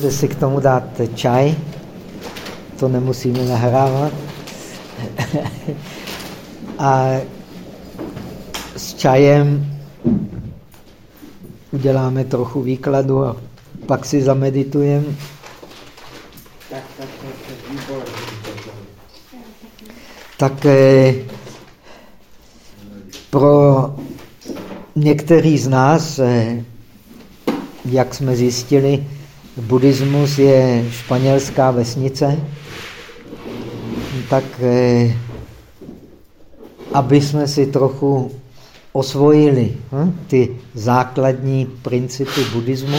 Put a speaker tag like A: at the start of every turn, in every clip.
A: Můžete si k tomu dát čaj, to nemusíme nahrávat. A s čajem uděláme trochu výkladu a pak si zameditujeme. Tak, tak, tak, tak eh, pro některý z nás, eh, jak jsme zjistili, buddhismus je španělská vesnice, tak eh, aby jsme si trochu osvojili hm, ty základní principy buddhismu,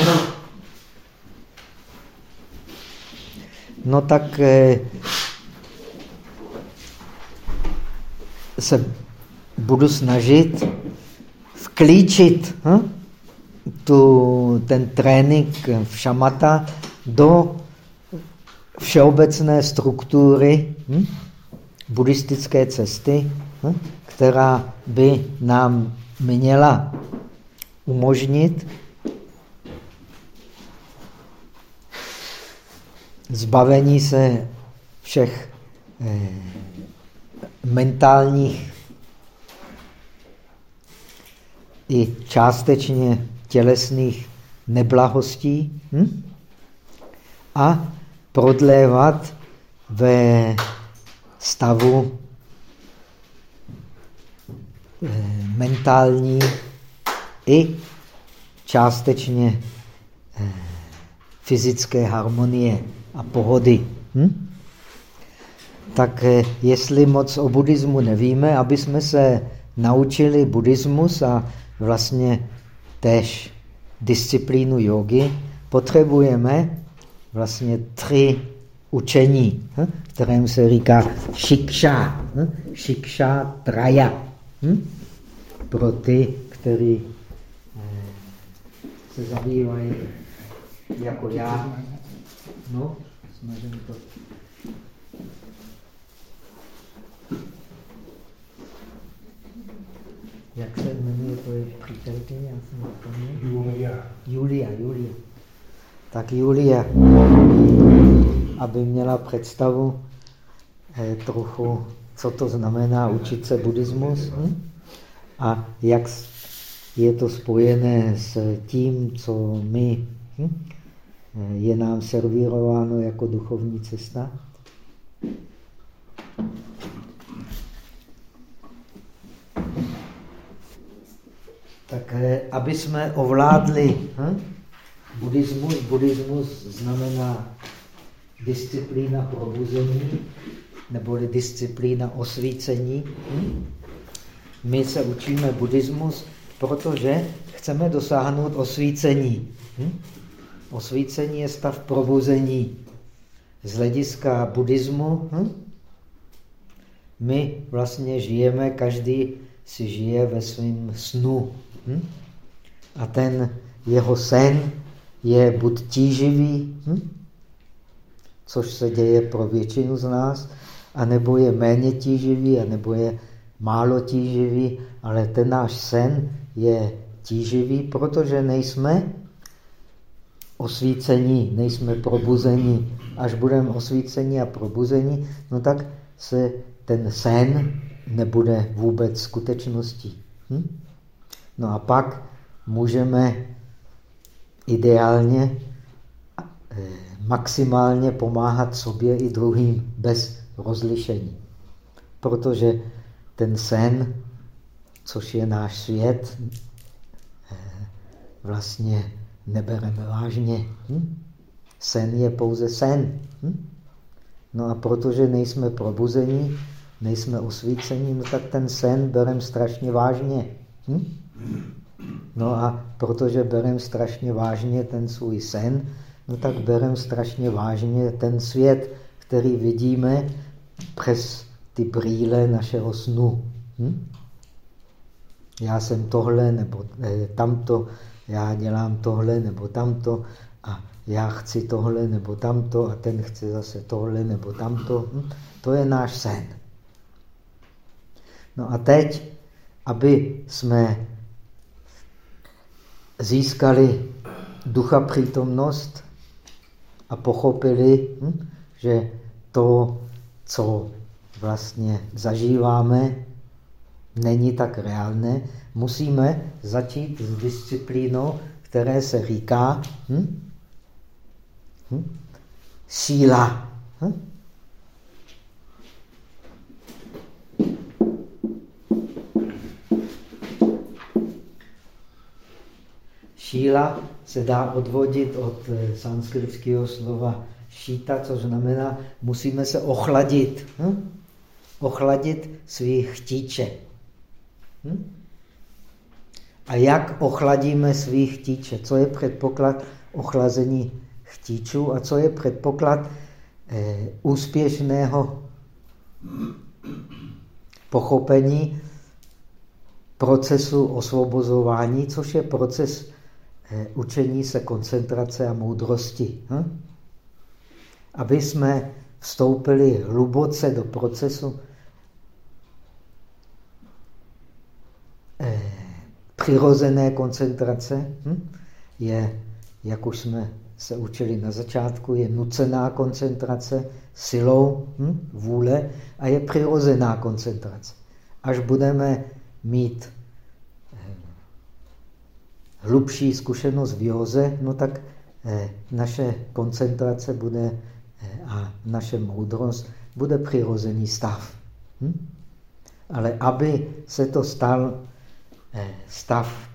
A: no tak eh, se budu snažit vklíčit hm, tu, ten trénink v šamata do všeobecné struktury hm, buddhistické cesty, hm, která by nám měla umožnit zbavení se všech eh, mentálních i částečně tělesných neblahostí hm? a prodlévat ve stavu eh, mentální i částečně eh, fyzické harmonie a pohody. Hm? Tak eh, jestli moc o buddhismu nevíme, aby jsme se naučili buddhismus a vlastně též disciplínu jogy, potřebujeme vlastně tři učení, hm, kterému se říká šikša, hm, šikša traja. Hm, pro ty, kteří eh, se zabývají jako já. No, snažím to. Jak se jmenuje tvoje přítelkyně? Já jsem
B: zapomněl. Julia.
A: Julia, Julia. Tak Julia, aby měla představu eh, trochu, co to znamená učit se buddhismus hm? a jak je to spojené s tím, co my hm? je nám servírováno jako duchovní cesta. Tak eh, aby jsme ovládli hm? buddhismus, buddhismus znamená disciplína probuzení, neboli disciplína osvícení. Hm? My se učíme buddhismus, protože chceme dosáhnout osvícení. Hm? Osvícení je stav probuzení. Z hlediska buddhismu hm? my vlastně žijeme, každý si žije ve svém snu. Hm? A ten jeho sen je buď tíživý, hm? což se děje pro většinu z nás, anebo je méně tíživý, anebo je málo tíživý, ale ten náš sen je tíživý, protože nejsme osvícení, nejsme probuzení. Až budeme osvícení a probuzení, no tak se ten sen nebude vůbec skutečností. Hm? No a pak můžeme ideálně eh, maximálně pomáhat sobě i druhým bez rozlišení. Protože ten sen, což je náš svět, eh, vlastně nebereme vážně. Hm? Sen je pouze sen. Hm? No a protože nejsme probuzení, nejsme osvícení, no tak ten sen bereme strašně vážně. Hm? No a protože bereme strašně vážně ten svůj sen, no tak bereme strašně vážně ten svět, který vidíme přes ty brýle našeho snu. Hm? Já jsem tohle nebo eh, tamto, já dělám tohle nebo tamto a já chci tohle nebo tamto a ten chce zase tohle nebo tamto. Hm? To je náš sen. No a teď, aby jsme získali ducha přítomnost, a pochopili, hm, že to, co vlastně zažíváme, není tak reálné, musíme začít s disciplínou, které se říká hm? Hm? síla. Hm? Šíla se dá odvodit od eh, sanskritského slova šíta, což znamená, musíme se ochladit. Hm? Ochladit svých chtíče. Hm? A jak ochladíme svých chtíče? Co je předpoklad ochlazení chtíčů a co je předpoklad eh, úspěšného pochopení procesu osvobozování, což je proces učení se koncentrace a moudrosti. Hm? Aby jsme vstoupili hluboce do procesu eh, přirozené koncentrace, hm? je, jak už jsme se učili na začátku, je nucená koncentrace silou hm? vůle a je přirozená koncentrace. Až budeme mít eh, hlubší zkušenost v józe, no tak eh, naše koncentrace bude eh, a naše moudrost bude přirozený stav. Hm? Ale aby se to stal stav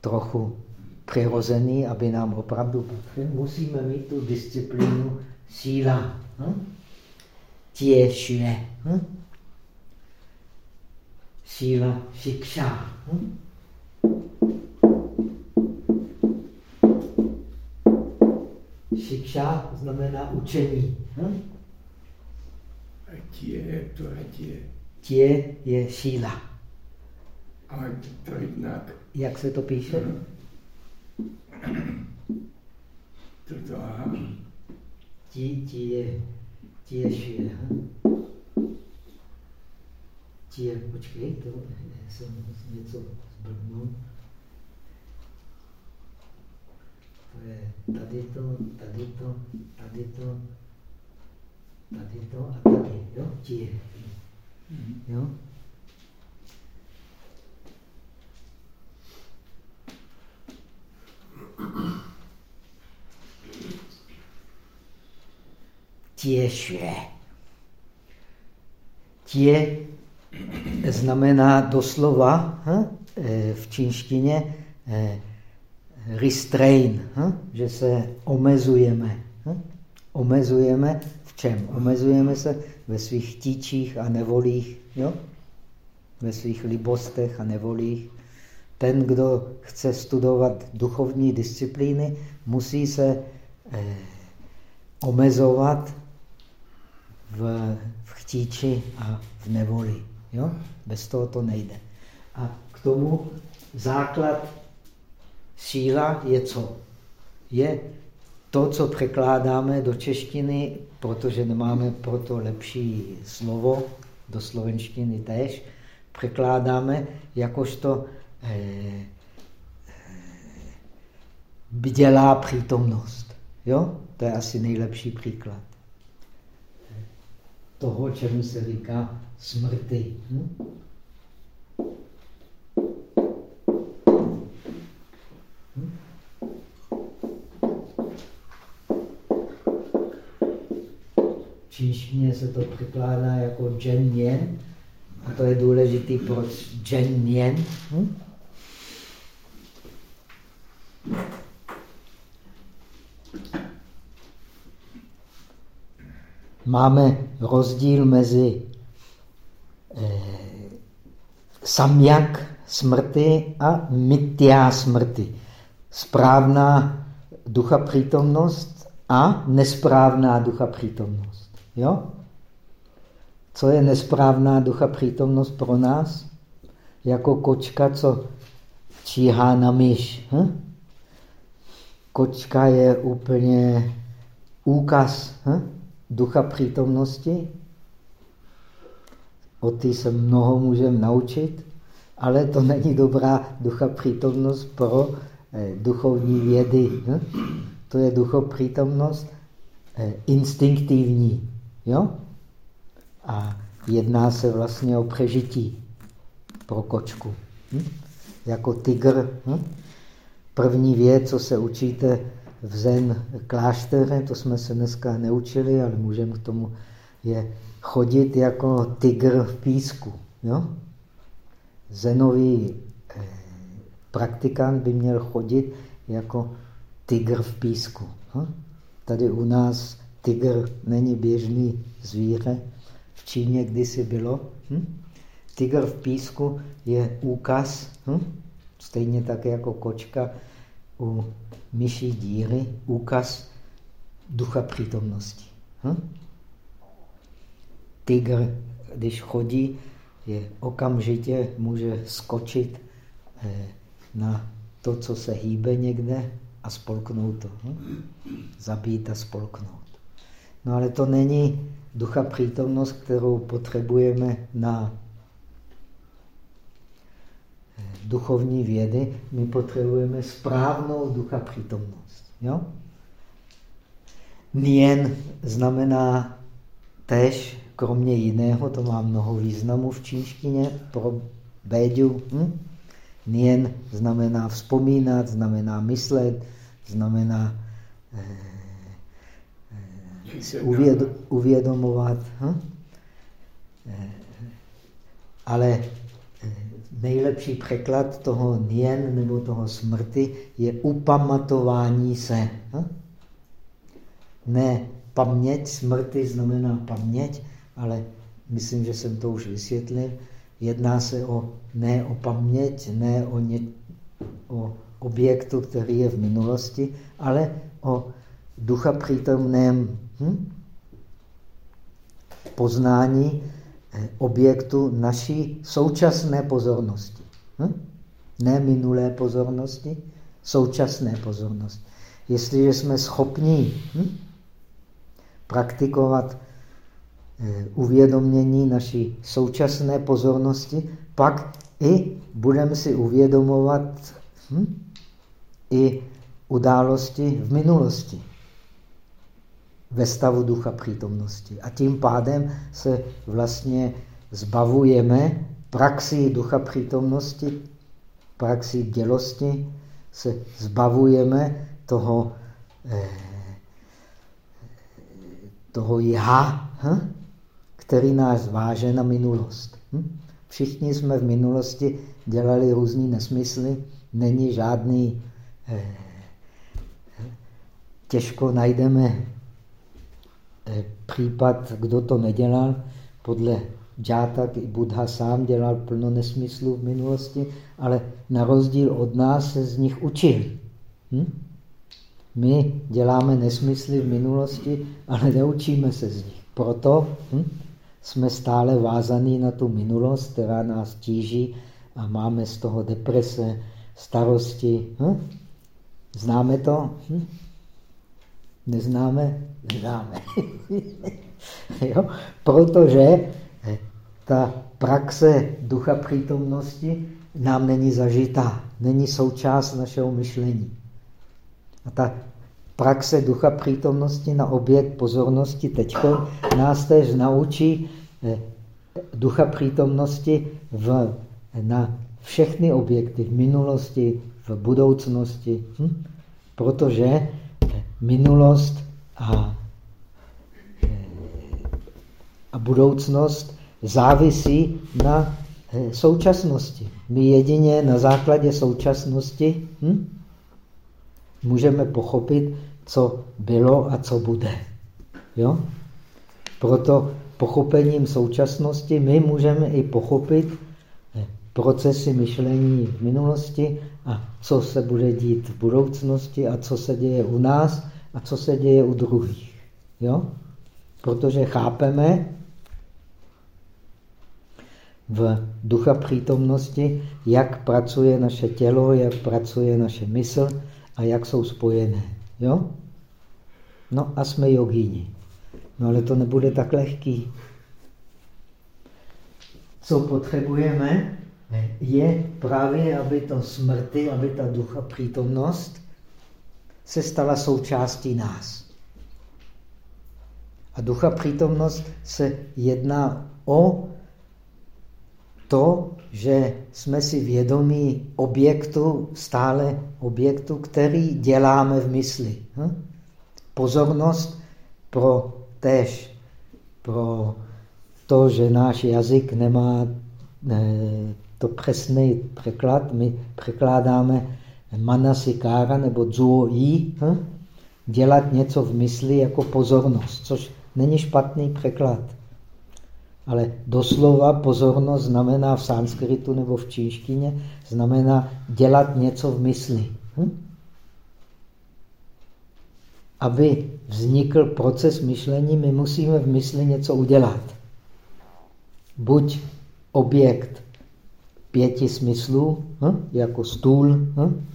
A: trochu přirozený, aby nám opravdu musíme mít tu disciplínu síla. Hm? Tě šue. Hm? Síla šikša. Hm? Šikša znamená učení. Hm?
B: A tě, to je tě.
A: Tě je síla.
B: Ale to jednak.
A: Jak se to píše? Hmm.
B: Toto A.
A: Tí, tí je, tí je šuje. Tí je, počkej, to jsem něco zblbnul. To je tady to, tady to, tady to, tady to a tady, jo, tí je. Jo? Těšve. Tě znamená doslova hm, v čínštině eh, restrain, hm, že se omezujeme. Hm. Omezujeme v čem? Omezujeme se ve svých chtíčích a nevolích, jo? ve svých libostech a nevolích. Ten, kdo chce studovat duchovní disciplíny, musí se eh, omezovat v, v chtíči a v nevoli. Jo? Bez toho to nejde. A tomu základ síla je co? Je to, co překládáme do češtiny, protože nemáme proto lepší slovo, do slovenštiny tež, překládáme jakožto eh, bdělá přítomnost. Jo? To je asi nejlepší příklad toho, čemu se říká smrti. Hm? hm? Čínštině se to překládá jako Zhen Yen, a to je důležitý proč Zhen Yen. Hm? máme rozdíl mezi eh, samyak smrti a mitya smrti. Správná ducha přítomnost a nesprávná ducha přítomnost. Jo? Co je nesprávná ducha přítomnost pro nás? Jako kočka, co číhá na myš. Hm? Kočka je úplně úkaz hm? ducha přítomnosti. O ty se mnoho můžeme naučit, ale to není dobrá ducha přítomnost pro eh, duchovní vědy. Hm? to je duchopřítomnost eh, instinktivní. Jo? A jedná se vlastně o přežití pro kočku. Hm? Jako tygr. Hm? První věc, co se učíte v zen kláštere, to jsme se dneska neučili, ale můžeme k tomu, je chodit jako tygr v písku. Jo? Zenový eh, praktikant by měl chodit jako tygr v písku. Hm? Tady u nás tygr není běžný zvíře. V Číně kdysi bylo. Hm? Tygr v písku je úkaz, hm? stejně tak jako kočka u myší díry, úkaz ducha přítomnosti. Hm? Tygr, když chodí, je okamžitě může skočit eh, na to, co se hýbe někde a spolknout to. Hm? Zabít a spolknout. No ale to není ducha přítomnost, kterou potřebujeme na eh, duchovní vědy. My potřebujeme správnou ducha přítomnost. Jo? Nien znamená tež, kromě jiného, to má mnoho významů v čínštině, pro Béďu. Hm? Nien znamená vzpomínat, znamená myslet, znamená eh, uvěd, uvědomovat. Hm? Ale eh, nejlepší překlad toho nien nebo toho smrti je upamatování se. Hm? Ne paměť, smrti znamená paměť, ale myslím, že jsem to už vysvětlil. Jedná se o, ne o paměť, ne o, ně, o objektu, který je v minulosti, ale o ducha přítomném hm? poznání eh, objektu naší současné pozornosti. Hm? Ne minulé pozornosti, současné pozornosti. Jestliže jsme schopni hm? praktikovat eh, uvědomění naší současné pozornosti, pak i budeme si uvědomovat hm? i události v minulosti ve stavu ducha přítomnosti. A tím pádem se vlastně zbavujeme praxi ducha přítomnosti, praxi dělosti, se zbavujeme toho, eh, toho já, hm? který nás váže na minulost. Hm? Všichni jsme v minulosti dělali různé nesmysly, není žádný, eh, těžko najdeme případ, kdo to nedělal, podle Džátak i Buddha sám dělal plno nesmyslů v minulosti, ale na rozdíl od nás se z nich učil. Hm? My děláme nesmysly v minulosti, ale neučíme se z nich. Proto hm, jsme stále vázaní na tu minulost, která nás tíží a máme z toho deprese, starosti. Hm? Známe to? Hm? Neznáme? Neznáme. jo? Protože ta praxe ducha přítomnosti nám není zažitá, není součást našeho myšlení. A ta praxe ducha přítomnosti na objekt pozornosti teď nás tež naučí eh, ducha přítomnosti v, na všechny objekty v minulosti, v budoucnosti. Hm? Protože minulost a, a budoucnost závisí na eh, současnosti. My jedině na základě současnosti hm, můžeme pochopit, co bylo a co bude. Jo? Proto pochopením současnosti my můžeme i pochopit eh, procesy myšlení v minulosti a co se bude dít v budoucnosti a co se děje u nás a co se děje u druhých. Jo? Protože chápeme v ducha přítomnosti, jak pracuje naše tělo, jak pracuje naše mysl a jak jsou spojené. Jo? No a jsme jogíni. No ale to nebude tak lehký. Co potřebujeme, je právě, aby to smrti, aby ta ducha přítomnost se stala součástí nás. A ducha přítomnost se jedná o to, že jsme si vědomí objektu, stále objektu, který děláme v mysli. Hm? Pozornost pro tež, pro to, že náš jazyk nemá to přesný překlad, my překládáme manasikára nebo dzuo hm? dělat něco v mysli jako pozornost, což není špatný překlad. Ale doslova pozornost znamená v sanskritu nebo v čínštině, znamená dělat něco v mysli. Hm? Aby vznikl proces myšlení, my musíme v mysli něco udělat. Buď objekt pěti smyslů, hm? jako stůl, hm?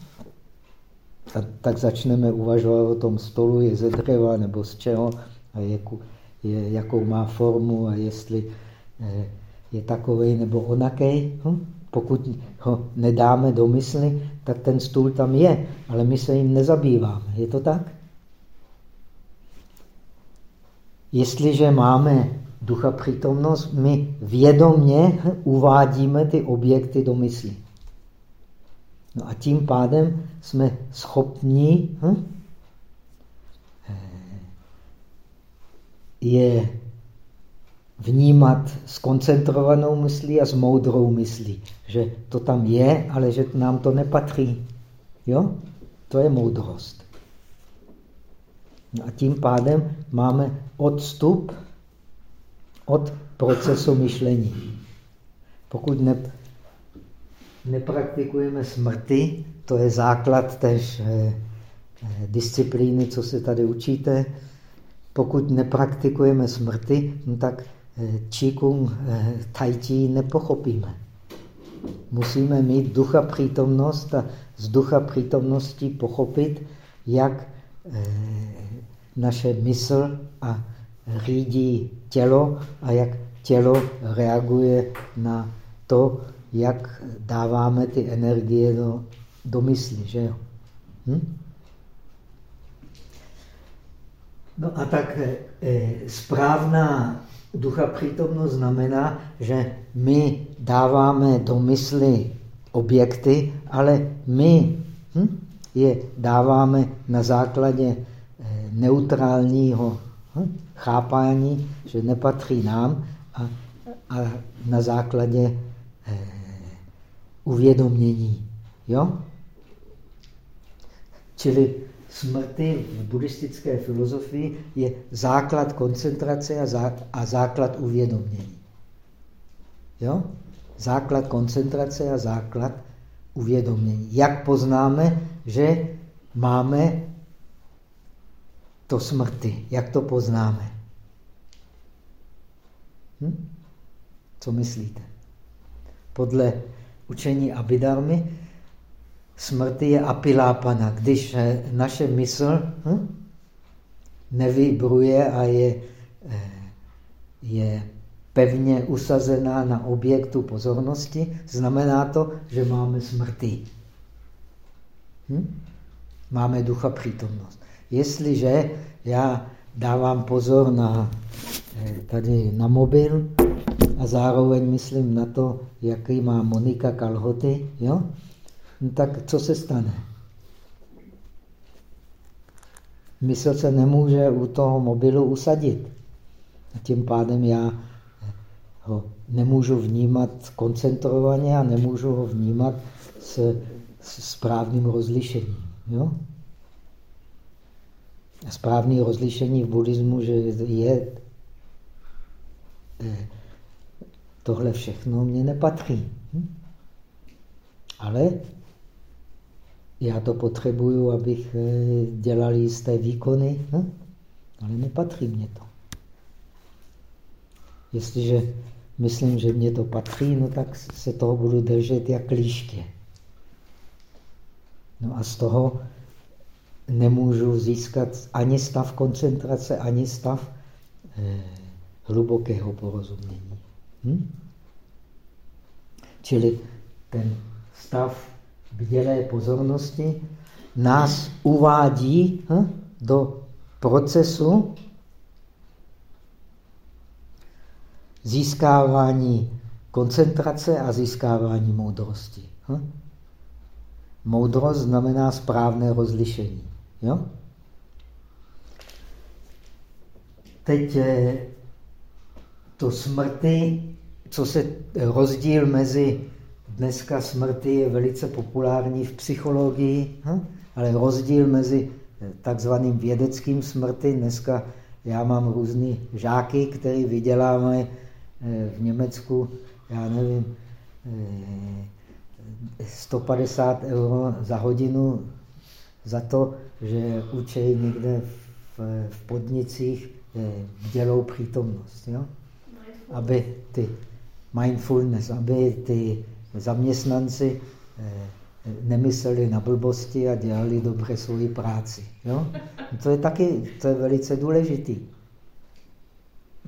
A: Tak začneme uvažovat o tom stolu, je ze dřeva nebo z čeho, a jakou, je, jakou má formu a jestli eh, je takový nebo onaký. Hm? Pokud ho nedáme do mysli, tak ten stůl tam je, ale my se jim nezabýváme. Je to tak? Jestliže máme ducha přítomnost, my vědomně uvádíme ty objekty do mysli. No a tím pádem jsme schopni hm, je vnímat s koncentrovanou myslí a s moudrou myslí. Že to tam je, ale že nám to nepatří. Jo? To je moudrost. No a tím pádem máme odstup od procesu myšlení. Pokud ne, nepraktikujeme smrti, to je základ též eh, eh, disciplíny, co se tady učíte. Pokud nepraktikujeme smrti, no tak eh, Qigong, Tai Chi nepochopíme. Musíme mít ducha přítomnost a z ducha přítomnosti pochopit, jak naše mysl a řídí tělo a jak tělo reaguje na to, jak dáváme ty energie do, do mysli. Že jo? Hm? No a tak e, správná ducha přítomnost znamená, že my dáváme do mysli objekty, ale my hm, je dáváme na základě e, neutrálního hm, chápání, že nepatří nám a, a na základě eh, uvědomění. Jo? Čili smrti v buddhistické filozofii je základ koncentrace a, a základ uvědomění. Jo? Základ koncentrace a základ uvědomění. Jak poznáme, že máme to smrti. Jak to poznáme? Hm? Co myslíte? Podle učení Abhidharmy smrti je apilápana. Když eh, naše mysl hm, nevybruje a je, eh, je pevně usazená na objektu pozornosti, znamená to, že máme smrti. Hm? Máme ducha přítomnost. Jestliže já dávám pozor na, eh, tady na mobil a zároveň myslím na to, jaký má Monika kalhoty, jo? No tak co se stane? Mysl se nemůže u toho mobilu usadit. A tím pádem já ho nemůžu vnímat koncentrovaně a nemůžu ho vnímat s, s správným rozlišením. Jo? správné rozlišení v buddhismu, že je tohle všechno mě nepatří. Hm? Ale já to potřebuju, abych eh, dělal jisté výkony, hm? ale nepatří mě to. Jestliže myslím, že mě to patří, no tak se toho budu držet jak líšky. No a z toho nemůžu získat ani stav koncentrace, ani stav eh, hlubokého porozumění. Hm? Čili ten stav bdělé pozornosti nás uvádí hm, do procesu získávání koncentrace a získávání moudrosti. Hm? Moudrost znamená správné rozlišení. Jo? Teď to smrti, co se rozdíl mezi dneska smrti je velice populární v psychologii, hm? ale rozdíl mezi takzvaným vědeckým smrti, dneska já mám různý žáky, který vydělávají eh, v Německu, já nevím, 150 eh, euro za hodinu za to, že učí někde v, v podnicích eh, dělou přítomnost. Jo? Aby ty mindfulness, aby ty zaměstnanci nemysleli na blbosti a dělali dobře svoji práci. Jo? To je taky to je velice důležitý.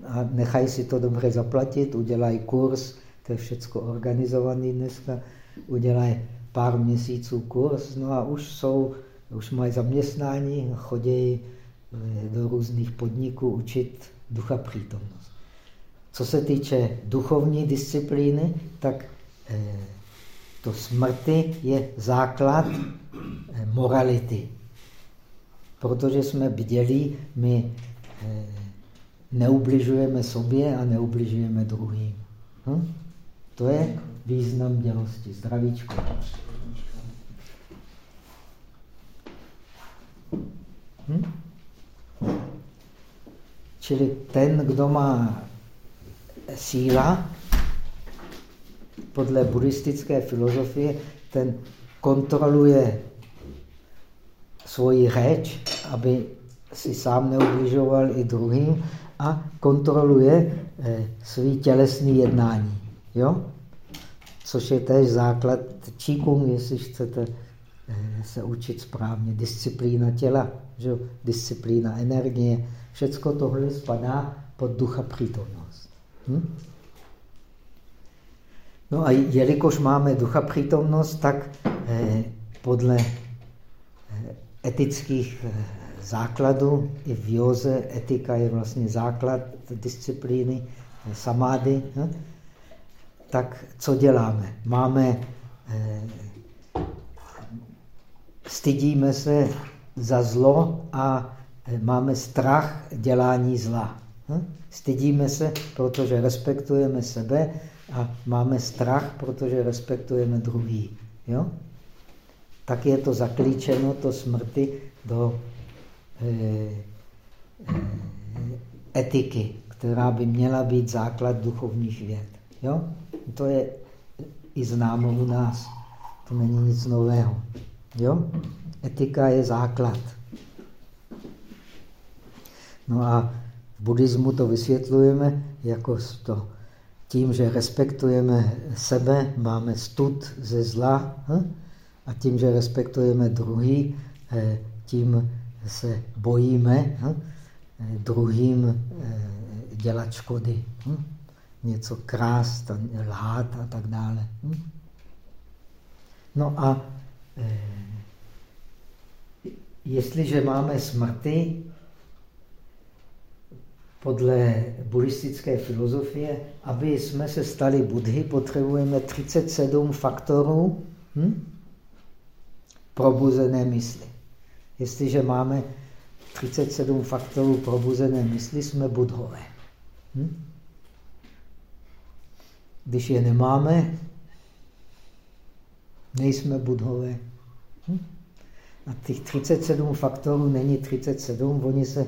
A: A nechají si to dobře zaplatit, udělají kurz, to je všechno organizované dneska, udělají pár měsíců kurz, no a už jsou, už mají zaměstnání, chodí eh, do různých podniků učit ducha přítomnost. Co se týče duchovní disciplíny, tak eh, to smrti je základ eh, morality. Protože jsme bdělí, my eh, neubližujeme sobě a neubližujeme druhým. Hm? To je význam dělosti. Zdravíčko. Hm? Čili ten, kdo má síla, podle buddhistické filozofie, ten kontroluje svoji řeč, aby si sám neubližoval i druhým a kontroluje eh, svý tělesný jednání. Jo? Což je též základ Qigong, jestli chcete eh, se učit správně. Disciplína těla, že? disciplína energie. Všecko tohle spadá pod ducha přítomnost. Hm? No a jelikož máme ducha přítomnost, tak eh, podle eh, etických eh, základů i v józe etika je vlastně základ disciplíny samády. Tak co děláme? Máme, stydíme se za zlo a máme strach dělání zla. Stydíme se, protože respektujeme sebe a máme strach, protože respektujeme druhý. Jo? Tak je to zaklíčeno, to smrti, do eh, eh, etiky, která by měla být základ duchovních věd. Jo? To je i známo u nás. To není nic nového. Jo? Etika je základ. No a buddhismu to vysvětlujeme jako to tím, že respektujeme sebe, máme stud ze zla hm? a tím, že respektujeme druhý, eh, tím se bojíme hm? druhým eh, dělat škody. Hm? Něco krást, lhát a tak dále. No a eh, jestliže máme smrti, podle buddhistické filozofie, aby jsme se stali budhy, potřebujeme 37 faktorů hm? probuzené mysli. Jestliže máme 37 faktorů probuzené mysli, jsme budhové. Hm? Když je nemáme, nejsme budhové. Hm? A těch 37 faktorů není 37, oni se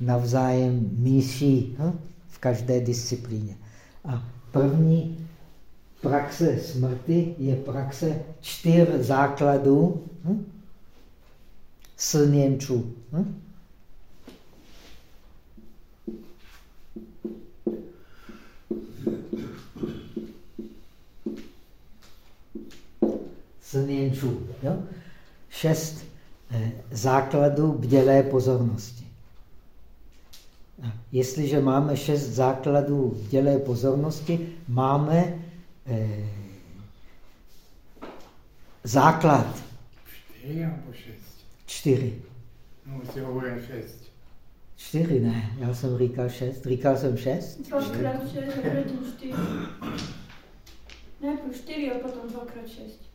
A: navzájem míší hm, v každé disciplíně. A první praxe smrti je praxe čtyř základů hm, silněnčů. Hm? Silněnčů. Šest eh, základů bdělé pozornosti. Jestliže máme šest základů dělé pozornosti, máme eh, základ
B: Čtyři nebo šest?
A: Čtyři.
B: No, jsi hovoril šest.
A: Čtyři, ne. Já jsem říkal šest. Říkal jsem šest?
C: Dvakrát šest a předtím čtyři. Najprv čtyři a potom dvakrát šest.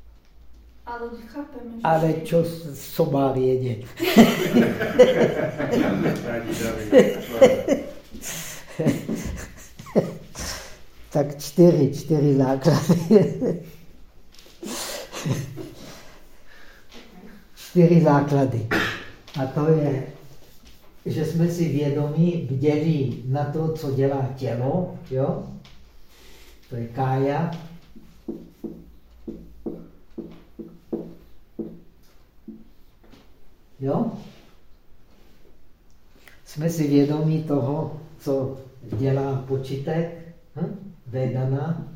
C: Ale chápeme, že
A: Ale čo, co má vědět? Tak čtyři, čtyři základy. čtyři základy. A to je, že jsme si vědomí, bdělí na to, co dělá tělo, jo? To je kája. Jo? Jsme si vědomí toho, co dělá počítek, hm? Vedana.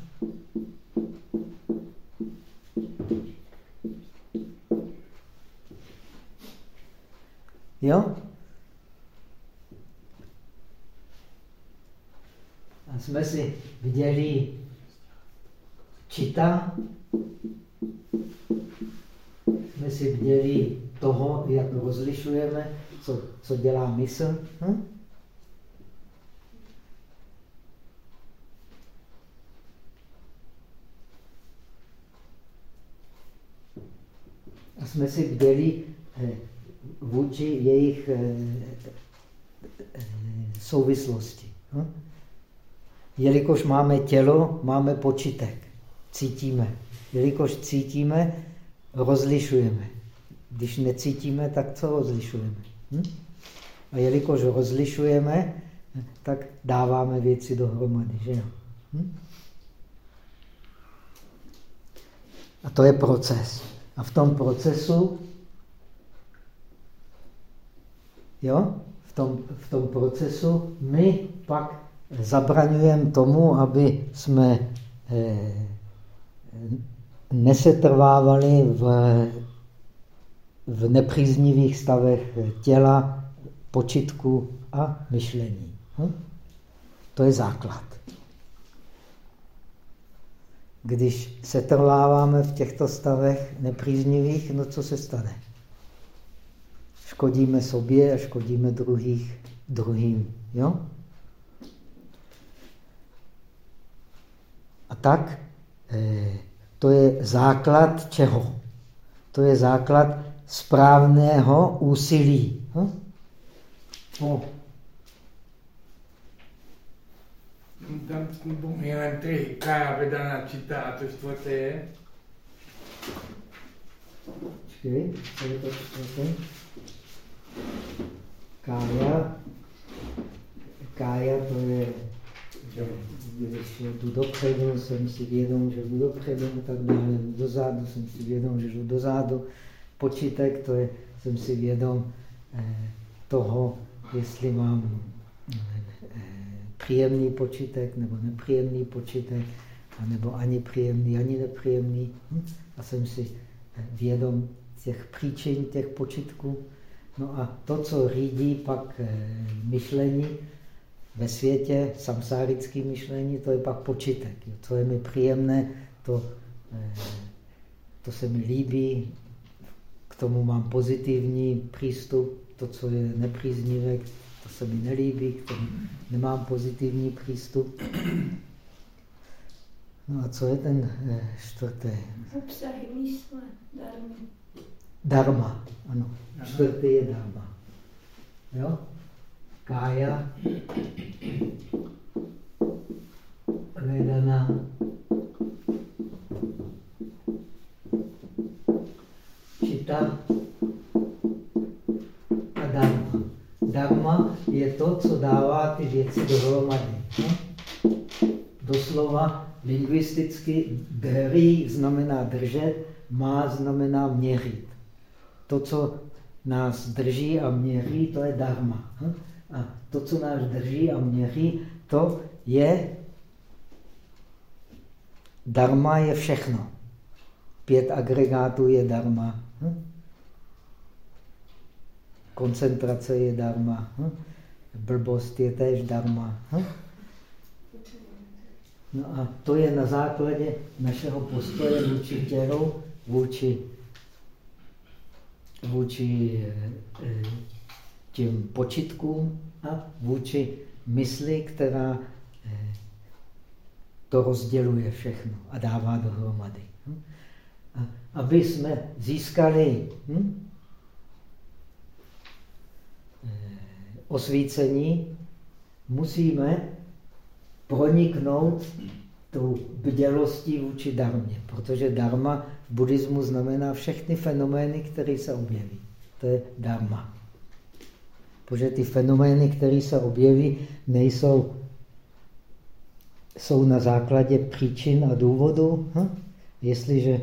A: Jo? A jsme si viděli čita, jsme si viděli toho, jak rozlišujeme, co, co dělá mysl. Hm? A jsme si viděli eh, vůči jejich eh, eh, souvislosti. hm? Jelikož máme tělo, máme počítek. Cítíme. Jelikož cítíme, rozlišujeme. Když necítíme, tak co rozlišujeme? Hm? A jelikož rozlišujeme, tak dáváme věci dohromady. Že? Hm? A to je proces. A v tom procesu, jo, v tom, v tom procesu my pak zabraňujeme tomu, aby jsme eh, nesetrvávali v, v nepříznivých stavech těla, počitku a myšlení. Hm? To je základ. Když se trváváme v těchto stavech nepříznivých, no co se stane? Škodíme sobě a škodíme druhých, druhým. Jo? A tak eh, to je základ čeho? To je základ správného úsilí. Hm? O,
B: Tam je jen tři. Kája, Vedana, Čita a to čtvrté je?
A: Počkej, co je to čtvrté? Kája. Kája to je, že když jdu dopředu, jsem si vědom, že jdu dopředu, tak dále jdu dozadu, jsem si vědom, že jdu dozadu. Počítek, to je, jsem si vědom eh, toho, jestli mám eh, příjemný počítek nebo nepříjemný počítek, nebo ani příjemný, ani nepříjemný. Hm? A jsem si eh, vědom těch příčin těch počitků. No a to, co řídí pak myšlení ve světě, samsárické myšlení, to je pak počitek. Co je mi příjemné, to, to se mi líbí, tomu mám pozitivní přístup, to, co je nepříznivé, to se mi nelíbí, k tomu nemám pozitivní přístup. No a co je ten eh, čtvrtý?
C: Obsahy mysle, darmy.
A: Dharma, ano. Čtvrtý je dharma. Jo? Kája, Vedana, Čita a Dharma. Dharma je to, co dává ty věci dohromady. Hm? Doslova lingvisticky dhri znamená držet, má znamená měřit. To, co nás drží a měří, to je dharma. A to, co nás drží a měří, to je dharma je všechno. Pět agregátů je dharma. Hm? Koncentrace je dharma. hm? Blbost je též dharma. hm? No a to je na základě našeho postoje vůči tělu, vůči vůči eh, těm počitkům a vůči mysli, která eh, to rozděluje všechno a dává dohromady. Aby jsme získali hm, eh, osvícení, musíme proniknout tou bdělostí vůči darmě, protože darma v buddhismu znamená všechny fenomény, které se objeví. To je dharma. Protože ty fenomény, které se objeví, nejsou jsou na základě příčin a důvodů. Hm? Jestliže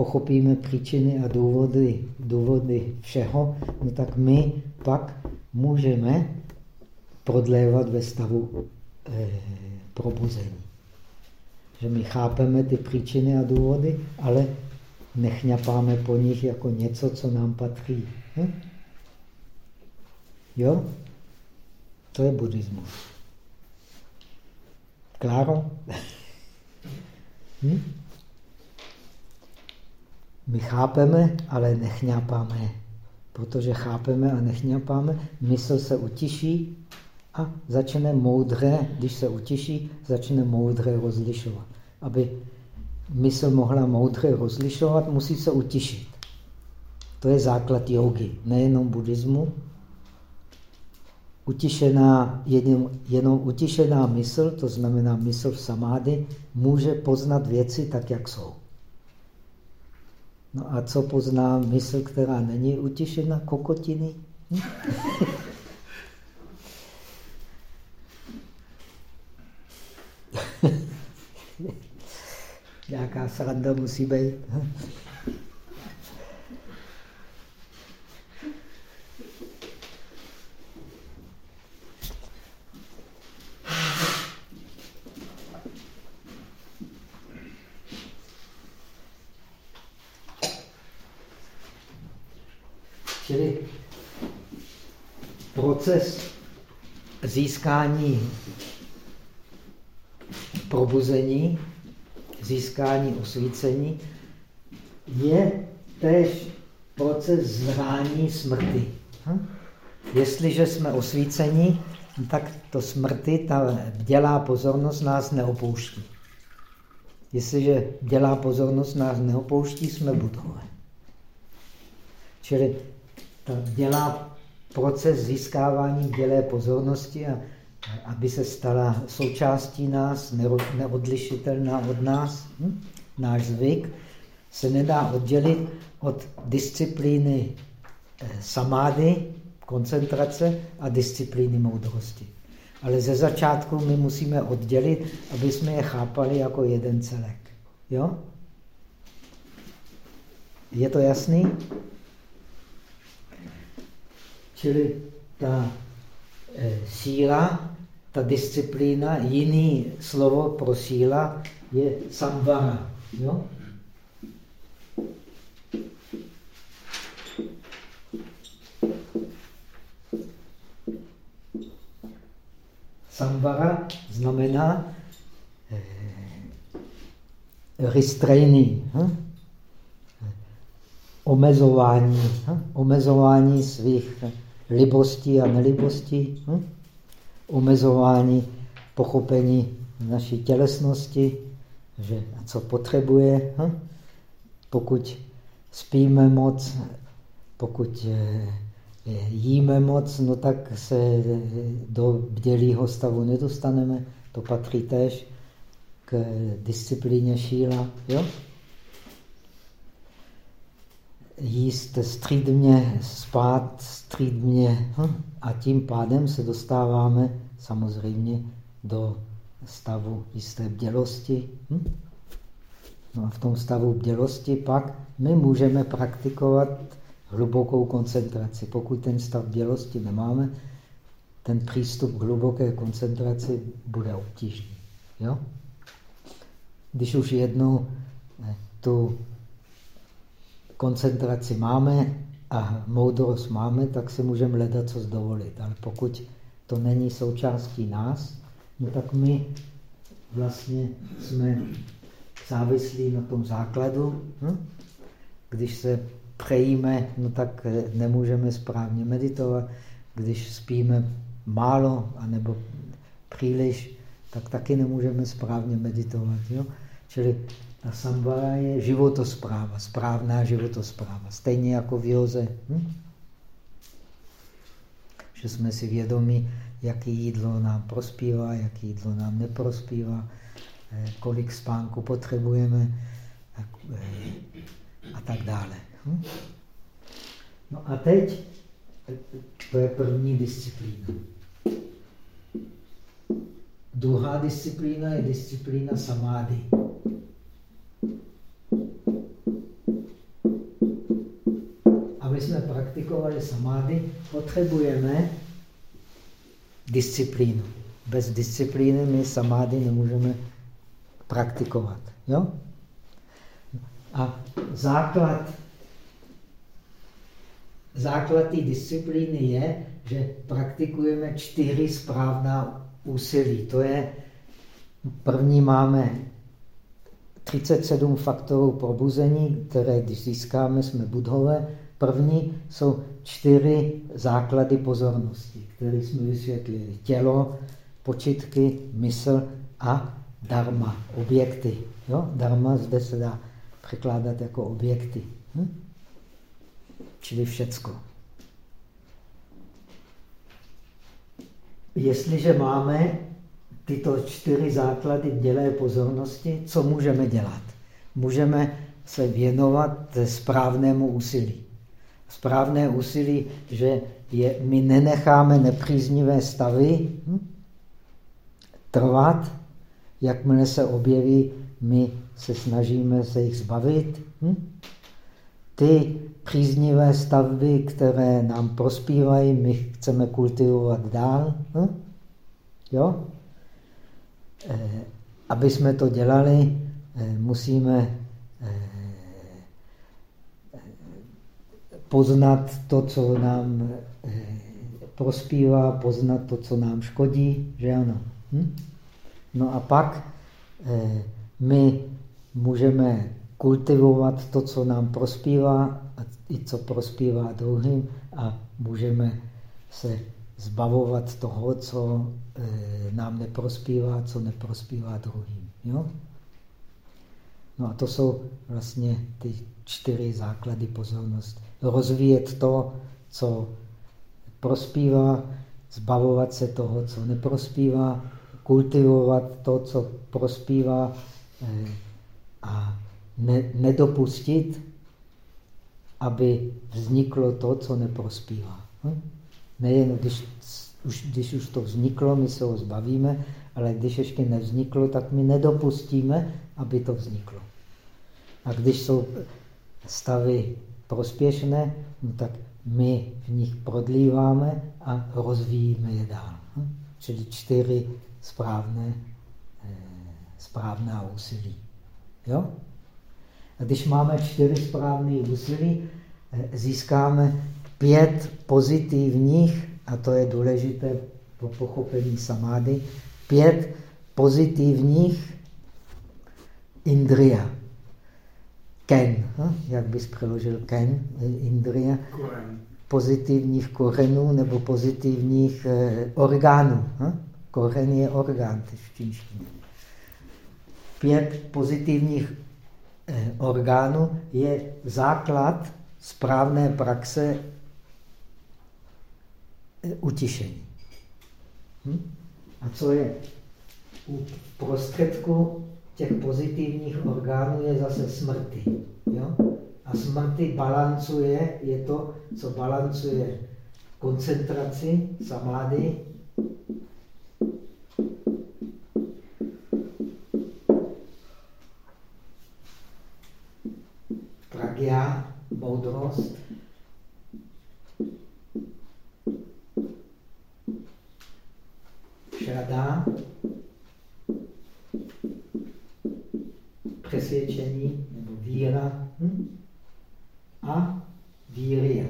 A: pochopíme příčiny a důvody, důvody všeho, no tak my pak můžeme prodlévat ve stavu eh, probuzení. Že my chápeme ty příčiny a důvody, ale nechňapáme po nich jako něco, co nám patří. Hm? Jo? To je buddhismus. Kláro? hm? My chápeme, ale nechňápáme. Protože chápeme a nechňápáme, mysl se utiší a začne moudré, když se utiší, začne moudré rozlišovat. Aby mysl mohla moudré rozlišovat, musí se utišit. To je základ jogy, nejenom buddhismu. Utišená, jenom, jenom utišená mysl, to znamená mysl v samády, může poznat věci tak, jak jsou. No a co pozná mysl, která není utišena? Kokotiny? Nějaká sranda musí být. Čili proces získání probuzení, získání osvícení, je též proces zrání smrti. Hm? Jestliže jsme osvíceni, tak to smrti, ta dělá pozornost nás neopouští. Jestliže dělá pozornost nás neopouští, jsme budové. Čili ta dělá proces získávání dělé pozornosti a aby se stala součástí nás, neodlišitelná od nás, hm? náš zvyk, se nedá oddělit od disciplíny eh, samády, koncentrace a disciplíny moudrosti. Ale ze začátku my musíme oddělit, aby jsme je chápali jako jeden celek. Jo? Je to jasný? Čili ta e, síla, ta disciplína, jiný slovo pro síla je samvara. Jo? Samvara znamená restraining, hm? omezování, hm? omezování svých libostí a nelibostí, hm? omezování pochopení naší tělesnosti, že co potřebuje. Hm? Pokud spíme moc, pokud eh, jíme moc, no tak se do bdělého stavu nedostaneme. To patří tež k disciplíně šíla. Jo? Jíst střídmě, spát střídmě hm? a tím pádem se dostáváme samozřejmě do stavu jisté bdělosti. Hm? No a v tom stavu bdělosti pak my můžeme praktikovat hlubokou koncentraci. Pokud ten stav bdělosti nemáme, ten přístup k hluboké koncentraci bude obtížný. Jo? Když už jednou tu koncentraci máme a moudrost máme, tak si můžeme hledat, co zdovolit. Ale pokud to není součástí nás, no tak my vlastně jsme závislí na tom základu. Hm? Když se přejíme, no tak eh, nemůžeme správně meditovat. Když spíme málo anebo příliš, tak taky nemůžeme správně meditovat. Jo? Čili ta samvara je životospráva, správná životospráva. Stejně jako v joze. Hm? Že jsme si vědomi, jaký jídlo nám prospívá, jaký jídlo nám neprospívá, eh, kolik spánku potřebujeme a, eh, a tak dále. Hm? No a teď, to je první disciplína. Druhá disciplína je disciplína samády. Aby jsme praktikovali samády, potřebujeme disciplínu. Bez disciplíny my samády nemůžeme praktikovat. Jo? A základ, základ té disciplíny je, že praktikujeme čtyři správná úsilí. To je, první máme 37 faktorů probuzení, které když získáme, jsme budhové. První jsou čtyři základy pozornosti, které jsme vysvětlili. Tělo, počitky, mysl a dharma, objekty. Jo? Dharma zde se dá překládat jako objekty. Hm? Čili všecko. Jestliže máme tyto čtyři základy dělé pozornosti, co můžeme dělat? Můžeme se věnovat správnému úsilí. Správné úsilí, že je, my nenecháme nepříznivé stavy hm, trvat, jakmile se objeví, my se snažíme se jich zbavit. Hm? Ty příznivé stavby, které nám prospívají, my chceme kultivovat dál. Hm? Jo? E, aby jsme to dělali, e, musíme e, poznat to, co nám prospívá, poznat to, co nám škodí, že ano. Hm? No a pak my můžeme kultivovat to, co nám prospívá a i co prospívá druhým a můžeme se zbavovat toho, co e, nám neprospívá, co neprospívá druhým. Jo? No a to jsou vlastně ty čtyři základy pozornosti. Rozvíjet to, co prospívá, zbavovat se toho, co neprospívá, kultivovat to, co prospívá e, a ne, nedopustit, aby vzniklo to, co neprospívá. Hm? Nejen když už, když už to vzniklo, my se ho zbavíme, ale když ještě nevzniklo, tak my nedopustíme, aby to vzniklo. A když jsou stavy prospěšné, no tak my v nich prodlíváme a rozvíjíme je dál. Hm? Čili čtyři správné, eh, správná úsilí. Jo? A když máme čtyři správné úsilí, eh, získáme pět pozitivních, a to je důležité pro pochopení samády, pět pozitivních indria. Ken, hm? jak bys přeložil ken, eh, indria? Pozitivních korenů nebo pozitivních eh, orgánů. Hm? Koren je orgán v čínštině. Pět pozitivních Eh, orgánu je základ správné praxe utišení. Hm? A co je u prostředku těch pozitivních orgánů je zase smrti. Jo? A smrti balancuje, je to, co balancuje koncentraci, samády, pragya, moudrost. Šrada, přesvědčení nebo víra hm? a víria.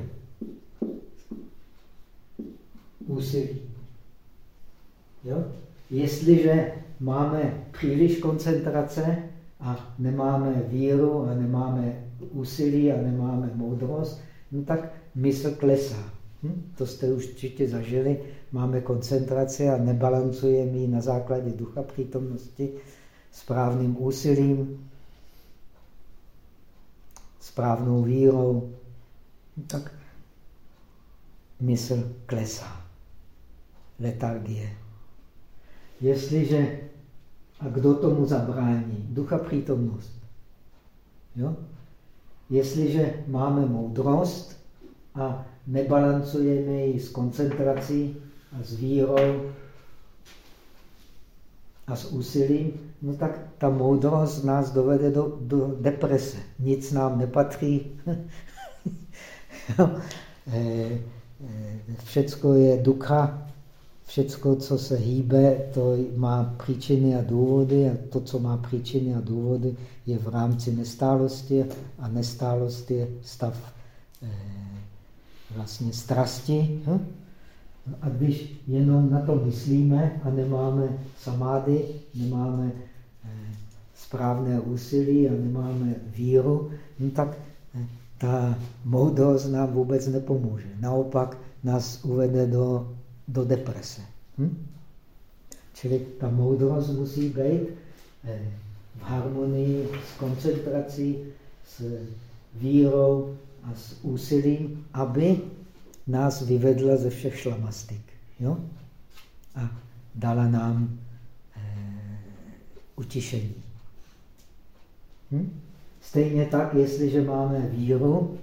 A: Úsilí. Jo? Jestliže máme příliš koncentrace a nemáme víru a nemáme úsilí a nemáme moudrost, no tak mysl klesá. Hm? To jste už určitě zažili. Máme koncentraci a nebalancujeme ji na základě ducha přítomnosti správným úsilím, správnou vírou. Tak mysl klesá. Letargie. Jestliže, a kdo tomu zabrání? Ducha přítomnost. Jo? Jestliže máme moudrost a nebalancujeme ji s koncentrací a s vírou a s úsilím, no tak ta moudrost nás dovede do, do deprese. Nic nám nepatří. Eh, eh, všecko je ducha, všecko, co se hýbe, to má příčiny a důvody a to, co má příčiny a důvody, je v rámci nestálosti a nestálost je stav eh, vlastně strasti. Hm? A když jenom na to myslíme a nemáme samády, nemáme eh, správné úsilí a nemáme víru, no tak eh, ta moudrost nám vůbec nepomůže. Naopak nás uvede do, do deprese. Hm? Čili ta moudrost musí být eh, v harmonii s koncentrací, s vírou a s úsilím, aby nás vyvedla ze všech šlamastik. Jo? A dala nám e, utišení. Hm? Stejně tak, jestliže máme víru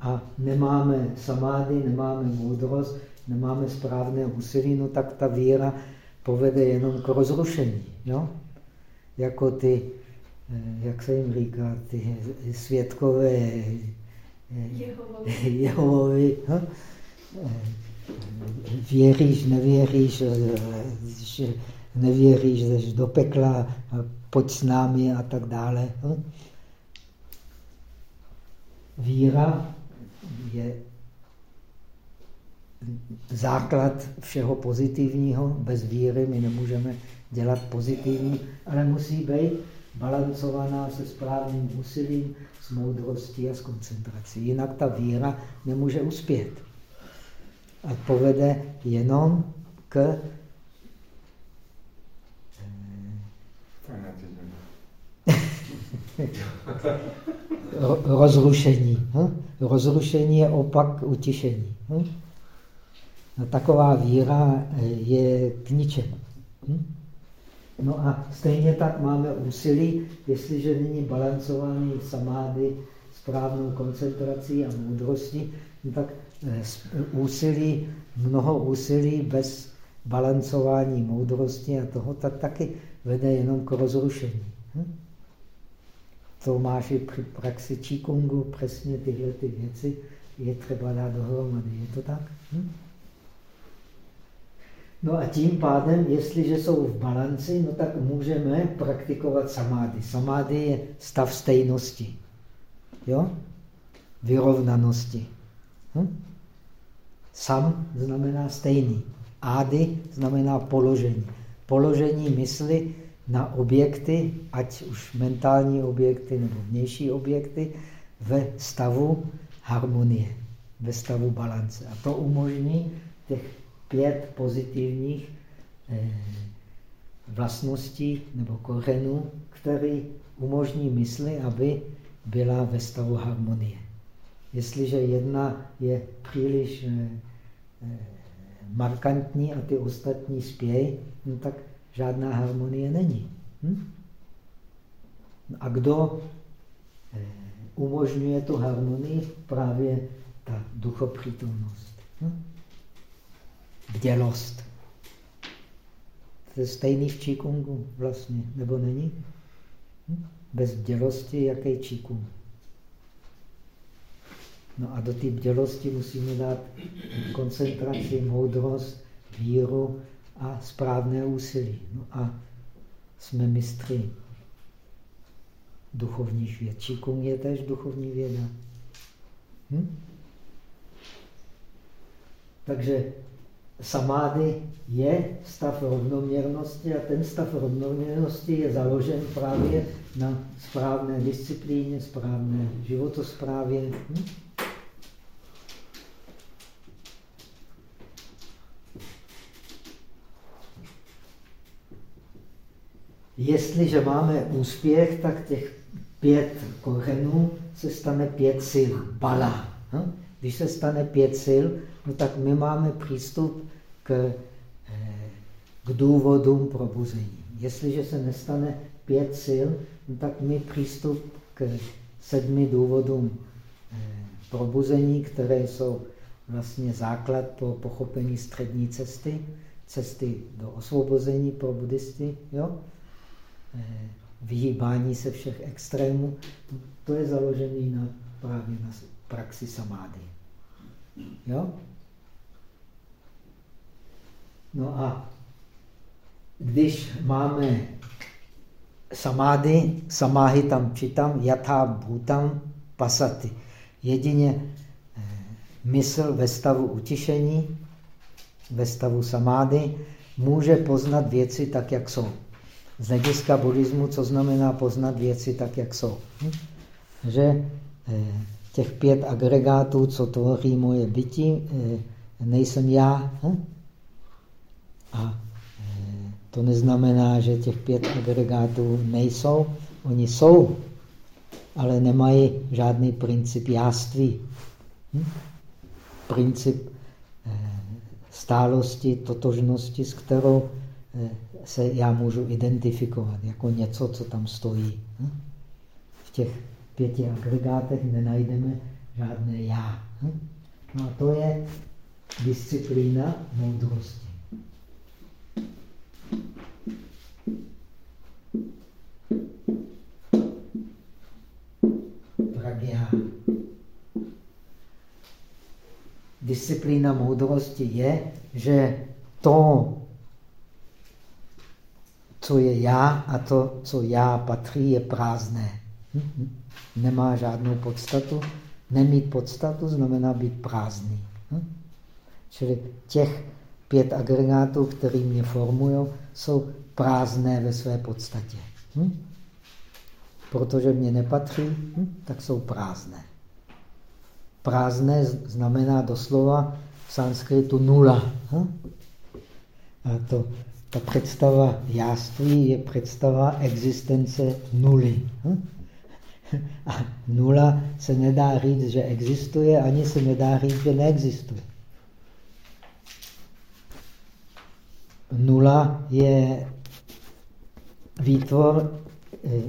A: a nemáme samády, nemáme moudrost, nemáme správné úsilí, no tak ta víra povede jenom k rozrušení. Jo? Jako ty jak se jim říká, ty světkové
C: eh,
A: Jehovovi. Eh, věříš, nevěříš, že nevěříš, jdeš do pekla, pojď s námi a tak dále. Víra je základ všeho pozitivního. Bez víry my nemůžeme dělat pozitivní, ale musí být balancovaná se správným úsilím, s moudrostí a s koncentrací. Jinak ta víra nemůže uspět. A povede jenom k rozrušení. Hm? Rozrušení je opak utišení. Hm? No, taková víra je k ničemu. Hm? No a stejně tak máme úsilí, jestliže není balancovaný samády správnou koncentrací a moudrostí, no tak eh, úsilí, mnoho úsilí bez balancování moudrosti a toho, tak taky vede jenom k rozrušení. Hm? To máš i při praxi Qigongу, přesně tyhle ty věci je třeba dát dohromady. Je to tak? Hm? No a tím pádem, jestliže jsou v balanci, no tak můžeme praktikovat samády. Samády je stav stejnosti. Jo? Vyrovnanosti. Hm? Sam znamená stejný. Ády znamená položení. Položení mysli na objekty, ať už mentální objekty nebo vnější objekty, ve stavu harmonie, ve stavu balance. A to umožní těch pět pozitivních eh, vlastností nebo kořenů, které umožní mysli, aby byla ve stavu harmonie. Jestliže jedna je příliš eh, eh, markantní a ty ostatní spějí, no tak žádná harmonie není. Hm? A kdo umožňuje tu harmonii? Právě ta duchopřítomnost. Hm? Bdělost. To je stejný v Číkungu vlastně, nebo není? Hm? Bez bdělosti jaký Číkung? No a do té bdělosti musíme dát koncentraci, moudrost, víru a správné úsilí. No a jsme mistry duchovních věd. Číkung je tež duchovní věda. Hm? Takže samády je stav rovnoměrnosti a ten stav rovnoměrnosti je založen právě na správné disciplíně, správné životosprávě. Hm? Jestliže máme úspěch, tak těch pět kořenů se stane pět sil, bala. Hm? Když se stane pět sil, no tak my máme přístup k, eh, k důvodům probuzení. Jestliže se nestane pět sil, no tak my přístup k sedmi důvodům eh, probuzení, které jsou vlastně základ pro pochopení střední cesty, cesty do osvobození pro buddhisty, jo? Eh, vyhýbání se všech extrémů, to je založený na, právě na praxi samády. Jo? No a když máme samády, samáhy tam čitam, jatá bhutam pasaty. Jedině eh, mysl ve stavu utišení, ve stavu samády, může poznat věci tak, jak jsou. Z hlediska buddhismu, co znamená poznat věci tak, jak jsou. Hm? Že těch pět agregátů, co tvoří moje bytí, eh, nejsem já. Hm? A eh, to neznamená, že těch pět agregátů nejsou. Oni jsou, ale nemají žádný princip jáství. Hm? Princip stálosti, totožnosti, s kterou se já můžu identifikovat jako něco, co tam stojí. Hm? V těch pěti agregátech nenajdeme žádné já. Hm? No a to je disciplína moudrosti. Pragya. Disciplína moudrosti je, že to, co je já a to, co já patří, je prázdné. Hm? Nemá žádnou podstatu. Nemít podstatu znamená být prázdný. Hm? Čili těch pět agregátů, které mě formují, jsou prázdné ve své podstatě. Hm? Protože mě nepatří, tak jsou prázdné. Prázdné znamená doslova v sanskritu nula. A to ta představa jáství je představa existence nuly. Hm? A nula se nedá říct, že existuje, ani se nedá říct, že neexistuje. Nula je výtvor eh,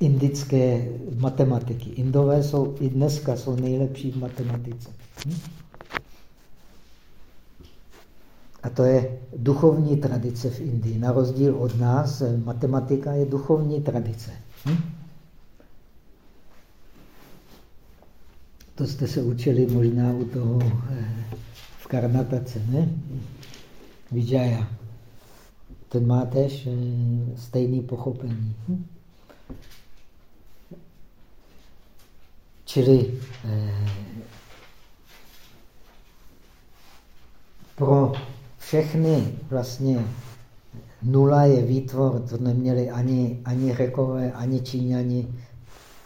A: indické matematiky. Indové jsou i dneska jsou nejlepší v matematice. Hm? A to je duchovní tradice v Indii. Na rozdíl od nás, matematika je duchovní tradice. Hm? To jste se učili možná u toho eh, v Karnatace, ne? Vijaya. Ten má tež eh, stejný pochopení. Hm? Čili eh, pro všechny vlastně nula je výtvor, to neměli ani, ani řekové, ani číňani,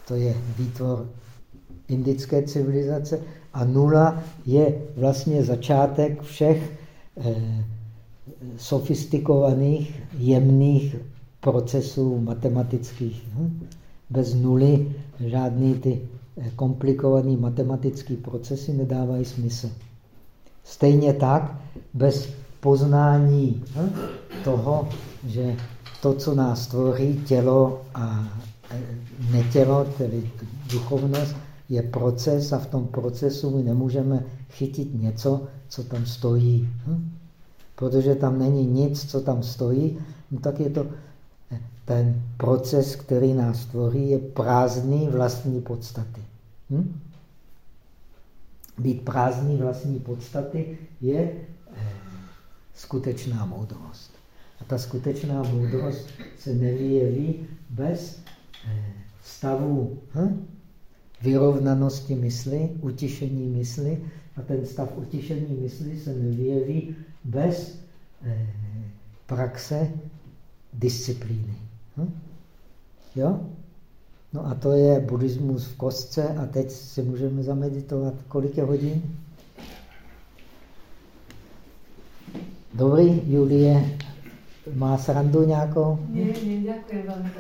A: to je výtvor indické civilizace a nula je vlastně začátek všech eh, sofistikovaných, jemných procesů matematických. Hm? Bez nuly žádný ty eh, komplikované matematické procesy nedávají smysl. Stejně tak, bez poznání hm, toho, že to, co nás tvoří, tělo a e, netělo, tedy duchovnost, je proces a v tom procesu my nemůžeme chytit něco, co tam stojí. Hm? Protože tam není nic, co tam stojí, no tak je to e, ten proces, který nás tvoří, je prázdný vlastní podstaty. Hm? Být prázdný vlastní podstaty je skutečná moudrost. A ta skutečná moudrost se nevyjeví bez eh, stavu hm? Vyrovnanosti mysli, utišení mysli a ten stav utišení mysli se nevyjeví bez eh, praxe disciplíny. Hm? Jo? No a to je buddhismus v kostce a teď si můžeme zameditovat. Kolik je hodin? Dobrý, Julie má srandu nějakou?
C: Ne, ne, děkuji velmi.